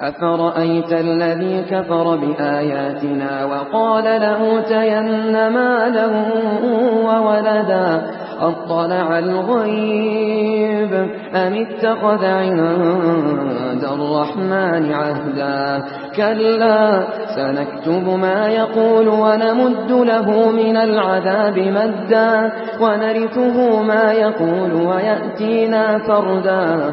أفرأيت الذي كفر بآياتنا وقال لأوتين مالا وولدا أطلع الغيب أم اتخذ عند الرحمن عهدا كلا سنكتب ما يقول ونمد له من العذاب مدا ونرثه ما يقول ويأتينا فردا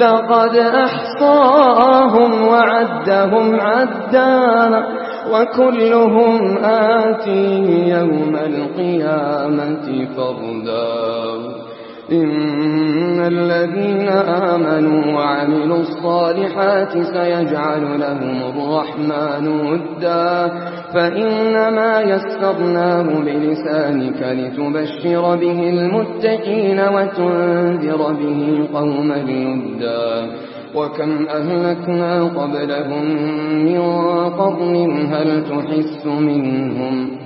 لقد أحصاهم وعدهم عدا وكلهم آتي يوم القيامة فردا. إن الذين آمنوا وعملوا الصالحات سيجعل لهم الرحمن ودا. فإنما يسرناه بلسانك لتبشر به المتقين وتنذر به قوما لدا وكم أهلكنا قبلهم من قرن هل تحس منهم؟